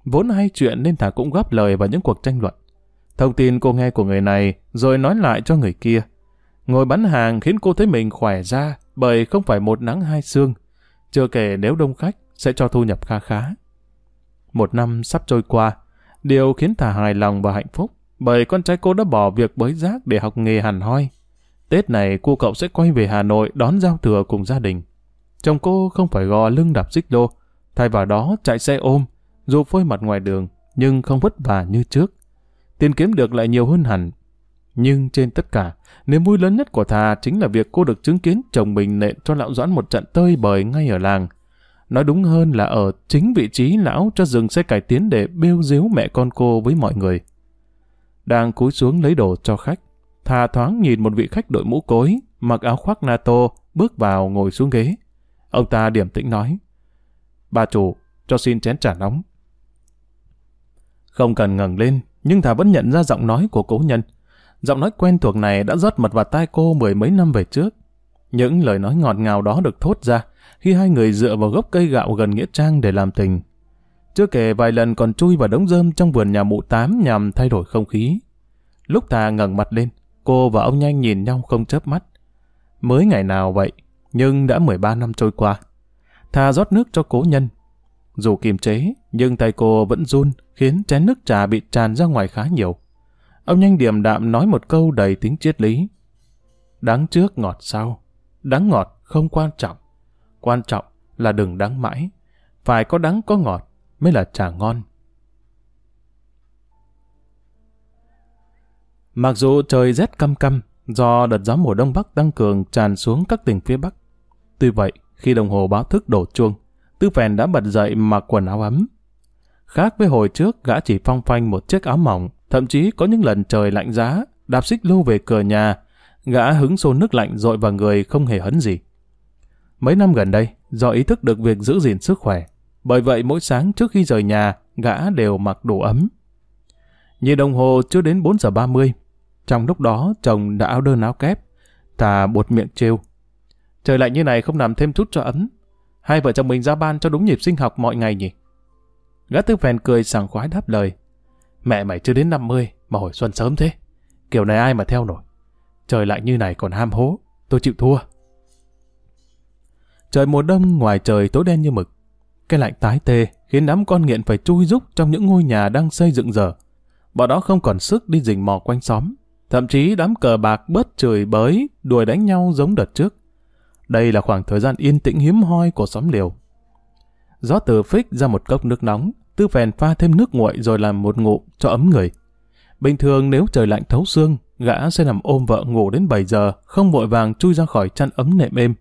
Vốn hay chuyện nên Thà cũng góp lời vào những cuộc tranh luận. Thông tin cô nghe của người này rồi nói lại cho người kia. Ngồi bán hàng khiến cô thấy mình khỏe ra bởi không phải một nắng hai sương. Chưa kể nếu đông khách sẽ cho thu nhập kha khá. Một năm sắp trôi qua, điều khiến Thà hài lòng và hạnh phúc bởi con trai cô đã bỏ việc bới rác để học nghề hàn hoi. Tết này cô cậu sẽ quay về Hà Nội đón giao thừa cùng gia đình. Chồng cô không phải gò lưng đạp xích lô, thay vào đó chạy xe ôm, dù phơi mặt ngoài đường, nhưng không vất vả như trước. Tiền kiếm được lại nhiều hơn hẳn. Nhưng trên tất cả, niềm vui lớn nhất của Thà chính là việc cô được chứng kiến chồng mình nện cho lão doãn một trận tơi bời ngay ở làng. Nói đúng hơn là ở chính vị trí lão cho dừng xe cải tiến để bêu díu mẹ con cô với mọi người. Đang cúi xuống lấy đồ cho khách, Thà thoáng nhìn một vị khách đội mũ cối, mặc áo khoác NATO, bước vào ngồi xuống ghế. Ông ta điểm tĩnh nói, Bà chủ, cho xin chén trà nóng. Không cần ngẩng lên, nhưng Thà vẫn nhận ra giọng nói của cố nhân. Giọng nói quen thuộc này đã rót mật vào tai cô mười mấy năm về trước. Những lời nói ngọt ngào đó được thốt ra khi hai người dựa vào gốc cây gạo gần Nghĩa Trang để làm tình. Chưa kể vài lần còn chui vào đống rơm trong vườn nhà mụ tám nhằm thay đổi không khí. Lúc Thà ngẩng mặt lên, cô và ông nhanh nhìn nhau không chớp mắt. Mới ngày nào vậy, nhưng đã 13 năm trôi qua. Thà rót nước cho cố nhân. Dù kiềm chế, nhưng tay cô vẫn run, khiến chén nước trà bị tràn ra ngoài khá nhiều. Ông nhanh điềm đạm nói một câu đầy tính triết lý. Đáng trước ngọt sau, đắng ngọt không quan trọng. Quan trọng là đừng đắng mãi. Phải có đắng có ngọt mới là trà ngon. Mặc dù trời rét căm căm do đợt gió mùa đông bắc tăng cường tràn xuống các tỉnh phía bắc. Tuy vậy, khi đồng hồ báo thức đổ chuông, Tư Phèn đã bật dậy mặc quần áo ấm. Khác với hồi trước, gã chỉ phong phanh một chiếc áo mỏng, thậm chí có những lần trời lạnh giá, đạp xích lô về cửa nhà, gã hứng xô nước lạnh dội vào người không hề hấn gì. Mấy năm gần đây, do ý thức được việc giữ gìn sức khỏe, bởi vậy mỗi sáng trước khi rời nhà, gã đều mặc đồ ấm. Nhìn đồng hồ chưa đến 4 giờ 30, trong lúc đó chồng đã áo đơn áo kép, thà bột miệng trêu. Trời lạnh như này không làm thêm chút cho ấm. Hai vợ chồng mình ra ban cho đúng nhịp sinh học mọi ngày nhỉ? Gã tư phèn cười sảng khoái đáp lời. Mẹ mày chưa đến 50 mà hồi xuân sớm thế. Kiểu này ai mà theo nổi. Trời lạnh như này còn ham hố. Tôi chịu thua. Trời mùa đông ngoài trời tối đen như mực. Cái lạnh tái tê khiến đám con nghiện phải chui rúc trong những ngôi nhà đang xây dựng dở. Bọn đó không còn sức đi rình mò quanh xóm. Thậm chí đám cờ bạc bớt chửi bới, đuổi đánh nhau giống đợt trước. Đây là khoảng thời gian yên tĩnh hiếm hoi của xóm liều. Gió từ phích ra một cốc nước nóng, tư phèn pha thêm nước nguội rồi làm một ngụm cho ấm người. Bình thường nếu trời lạnh thấu xương, gã sẽ nằm ôm vợ ngủ đến 7 giờ, không vội vàng chui ra khỏi chăn ấm nệm êm.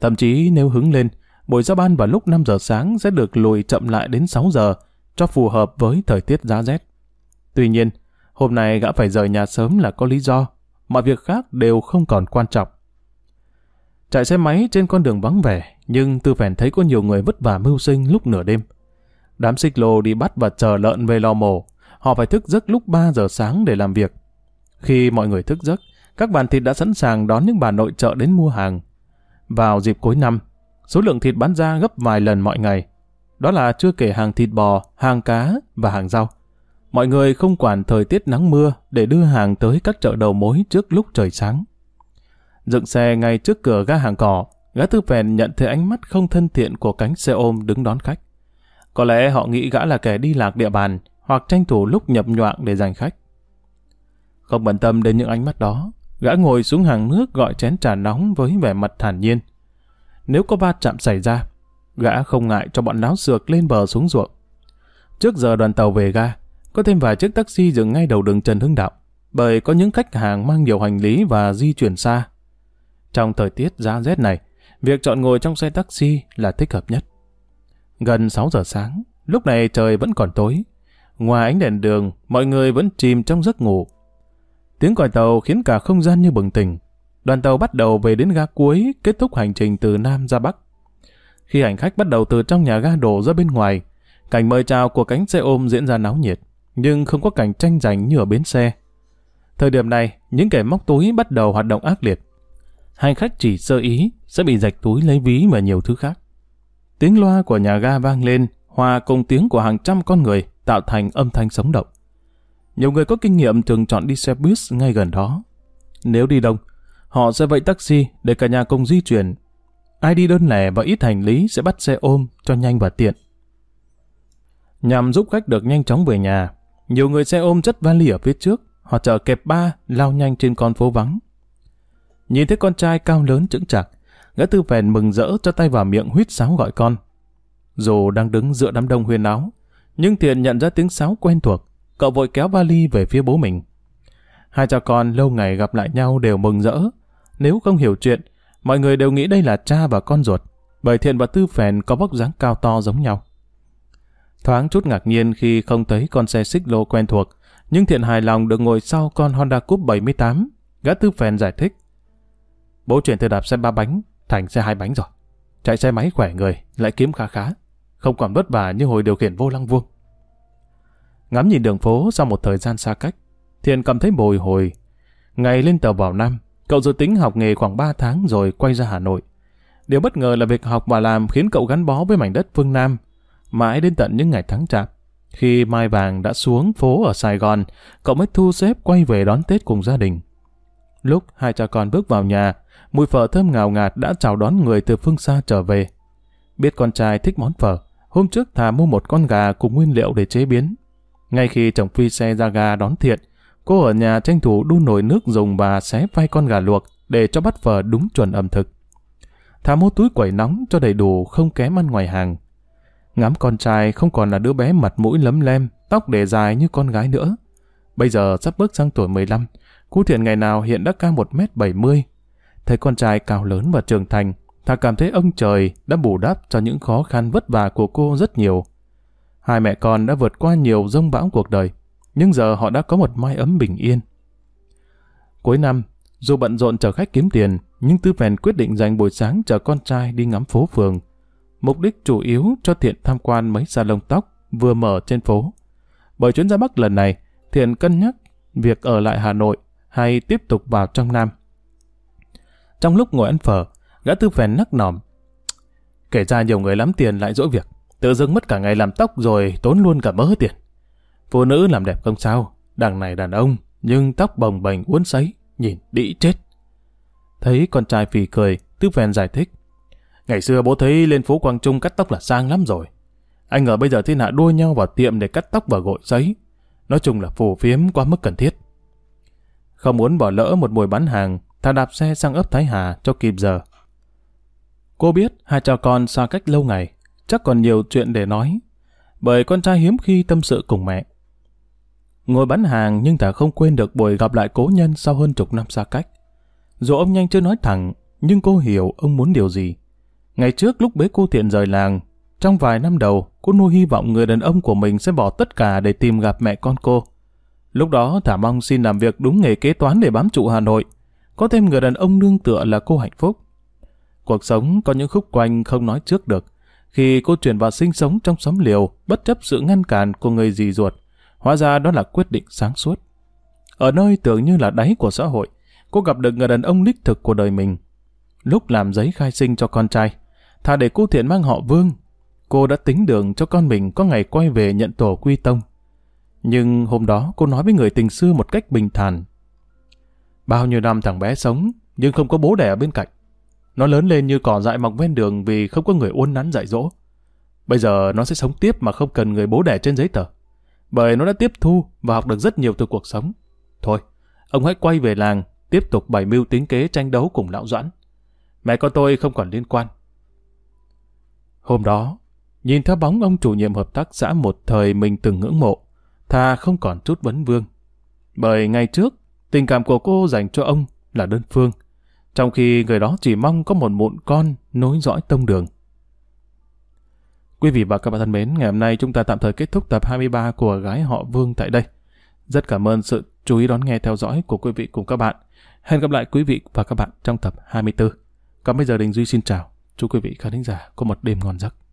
Thậm chí nếu hứng lên, buổi giao ban vào lúc 5 giờ sáng sẽ được lùi chậm lại đến 6 giờ, cho phù hợp với thời tiết giá rét. Tuy nhiên, hôm nay gã phải rời nhà sớm là có lý do, mọi việc khác đều không còn quan trọng. Chạy xe máy trên con đường vắng vẻ, nhưng Tư Phèn thấy có nhiều người vất vả mưu sinh lúc nửa đêm. Đám xích lô đi bắt và chờ lợn về lò mổ, họ phải thức giấc lúc 3 giờ sáng để làm việc. Khi mọi người thức giấc, các bàn thịt đã sẵn sàng đón những bà nội trợ đến mua hàng. Vào dịp cuối năm, số lượng thịt bán ra gấp vài lần mọi ngày. Đó là chưa kể hàng thịt bò, hàng cá và hàng rau. Mọi người không quản thời tiết nắng mưa để đưa hàng tới các chợ đầu mối trước lúc trời sáng. Dựng xe ngay trước cửa ga hàng cỏ, gã tư phèn nhận thấy ánh mắt không thân thiện của cánh xe ôm đứng đón khách. Có lẽ họ nghĩ gã là kẻ đi lạc địa bàn hoặc tranh thủ lúc nhập nhoạng để giành khách. Không bận tâm đến những ánh mắt đó, gã ngồi xuống hàng nước gọi chén trà nóng với vẻ mặt thản nhiên. Nếu có va chạm xảy ra, gã không ngại cho bọn láo sược lên bờ xuống ruộng. Trước giờ đoàn tàu về ga, có thêm vài chiếc taxi dừng ngay đầu đường Trần Hưng Đạo, bởi có những khách hàng mang nhiều hành lý và di chuyển xa. Trong thời tiết giá rét này, việc chọn ngồi trong xe taxi là thích hợp nhất. Gần 6 giờ sáng, lúc này trời vẫn còn tối. Ngoài ánh đèn đường, mọi người vẫn chìm trong giấc ngủ. Tiếng còi tàu khiến cả không gian như bừng tỉnh. Đoàn tàu bắt đầu về đến ga cuối, kết thúc hành trình từ Nam ra Bắc. Khi hành khách bắt đầu từ trong nhà ga đổ ra bên ngoài, cảnh mời chào của cánh xe ôm diễn ra náo nhiệt, nhưng không có cảnh tranh giành như ở bến xe. Thời điểm này, những kẻ móc túi bắt đầu hoạt động ác liệt. Hành khách chỉ sơ ý sẽ bị rạch túi lấy ví và nhiều thứ khác. Tiếng loa của nhà ga vang lên, hòa cùng tiếng của hàng trăm con người tạo thành âm thanh sống động. Nhiều người có kinh nghiệm thường chọn đi xe bus ngay gần đó. Nếu đi đông, họ sẽ vẫy taxi để cả nhà cùng di chuyển. Ai đi đơn lẻ và ít hành lý sẽ bắt xe ôm cho nhanh và tiện. Nhằm giúp khách được nhanh chóng về nhà, nhiều người xe ôm chất vali ở phía trước, họ chở kẹp ba lao nhanh trên con phố vắng. Nhìn thấy con trai cao lớn chững chạc, gã tư phèn mừng rỡ cho tay vào miệng huýt sáo gọi con. Dù đang đứng giữa đám đông huyên áo, nhưng Thiện nhận ra tiếng sáo quen thuộc, cậu vội kéo vali về phía bố mình. Hai cha con lâu ngày gặp lại nhau đều mừng rỡ. Nếu không hiểu chuyện, mọi người đều nghĩ đây là cha và con ruột, bởi Thiện và Tư Phèn có vóc dáng cao to giống nhau. Thoáng chút ngạc nhiên khi không thấy con xe xích lô quen thuộc, nhưng Thiện hài lòng được ngồi sau con Honda Cup 78. Gã Tư Phèn giải thích. Bố chuyển từ đạp xe ba bánh thành xe hai bánh rồi. Chạy xe máy khỏe người, lại kiếm khá khá. Không còn vất vả như hồi điều khiển vô lăng vuông. Ngắm nhìn đường phố sau một thời gian xa cách, Thiện cảm thấy bồi hồi. Ngày lên tàu vào năm, cậu dự tính học nghề khoảng 3 tháng rồi quay ra Hà Nội. Điều bất ngờ là việc học và làm khiến cậu gắn bó với mảnh đất phương Nam, mãi đến tận những ngày tháng chạp. Khi Mai Vàng đã xuống phố ở Sài Gòn, cậu mới thu xếp quay về đón Tết cùng gia đình. Lúc hai cha con bước vào nhà, mùi phở thơm ngào ngạt đã chào đón người từ phương xa trở về. Biết con trai thích món phở, hôm trước thà mua một con gà cùng nguyên liệu để chế biến. Ngay khi chồng phi xe ra gà đón thiện, cô ở nhà tranh thủ đun nồi nước dùng và xé vai con gà luộc để cho bắt phở đúng chuẩn ẩm thực. Thà mua túi quẩy nóng cho đầy đủ không kém ăn ngoài hàng. Ngắm con trai không còn là đứa bé mặt mũi lấm lem, tóc để dài như con gái nữa. Bây giờ sắp bước sang tuổi 15, cô Thiện ngày nào hiện đã cao 1m70. Thấy con trai cao lớn và trưởng thành, Thà cảm thấy ông trời đã bù đắp cho những khó khăn vất vả của cô rất nhiều. Hai mẹ con đã vượt qua nhiều rông bão cuộc đời, nhưng giờ họ đã có một mái ấm bình yên. Cuối năm, dù bận rộn chờ khách kiếm tiền, nhưng Tư Phèn quyết định dành buổi sáng chờ con trai đi ngắm phố phường. Mục đích chủ yếu cho Thiện tham quan mấy salon tóc vừa mở trên phố. Bởi chuyến ra Bắc lần này, Thiện cân nhắc việc ở lại Hà Nội hay tiếp tục vào trong Nam. Trong lúc ngồi ăn phở, gã Tư Phèn nắc nòm. Kể ra nhiều người lắm tiền lại dỗi việc, tự dưng mất cả ngày làm tóc rồi tốn luôn cả mớ tiền. Phụ nữ làm đẹp không sao, đằng này đàn ông, nhưng tóc bồng bềnh uốn sấy, nhìn đĩ chết. Thấy con trai phì cười, Tư Phèn giải thích. Ngày xưa bố thấy lên phố Quang Trung cắt tóc là sang lắm rồi. Anh ngờ bây giờ thiên hạ đua nhau vào tiệm để cắt tóc và gội sấy. Nói chung là phù phiếm quá mức cần thiết. Không muốn bỏ lỡ một buổi bán hàng, thà đạp xe sang ấp Thái Hà cho kịp giờ. Cô biết hai cha con xa cách lâu ngày, chắc còn nhiều chuyện để nói, bởi con trai hiếm khi tâm sự cùng mẹ. Ngồi bán hàng nhưng ta không quên được buổi gặp lại cố nhân sau hơn chục năm xa cách. Dù ông nhanh chưa nói thẳng, nhưng cô hiểu ông muốn điều gì. Ngày trước lúc bế cô thiện rời làng, trong vài năm đầu, cô nuôi hy vọng người đàn ông của mình sẽ bỏ tất cả để tìm gặp mẹ con cô. Lúc đó Thả mong xin làm việc đúng nghề kế toán để bám trụ Hà Nội. Có thêm người đàn ông nương tựa là cô hạnh phúc. Cuộc sống có những khúc quanh không nói trước được. Khi cô chuyển vào sinh sống trong xóm liều, bất chấp sự ngăn cản của người dì ruột, hóa ra đó là quyết định sáng suốt. Ở nơi tưởng như là đáy của xã hội, cô gặp được người đàn ông đích thực của đời mình. lúc làm giấy khai sinh cho con trai. Thà để cô Thiện mang họ Vương, cô đã tính đường cho con mình có ngày quay về nhận tổ quy tông. Nhưng hôm đó cô nói với người tình xưa một cách bình thản. Bao nhiêu năm thằng bé sống, nhưng không có bố đẻ ở bên cạnh. Nó lớn lên như cỏ dại mọc ven đường vì không có người uốn nắn dạy dỗ. Bây giờ nó sẽ sống tiếp mà không cần người bố đẻ trên giấy tờ. Bởi nó đã tiếp thu và học được rất nhiều từ cuộc sống. Thôi, ông hãy quay về làng, tiếp tục bày mưu tính kế tranh đấu cùng lão Doãn. Mẹ con tôi không còn liên quan. Hôm đó, nhìn theo bóng ông chủ nhiệm hợp tác xã một thời mình từng ngưỡng mộ, thà không còn chút vấn vương. Bởi ngày trước, tình cảm của cô dành cho ông là đơn phương, trong khi người đó chỉ mong có một mụn con nối dõi tông đường. Quý vị và các bạn thân mến, ngày hôm nay chúng ta tạm thời kết thúc tập 23 của gái họ Vương tại đây. Rất cảm ơn sự chú ý đón nghe theo dõi của quý vị cùng các bạn. Hẹn gặp lại quý vị và các bạn trong tập 24. Còn bây giờ Đình Duy xin chào. Chúc quý vị khán thính giả có một đêm ngon giấc.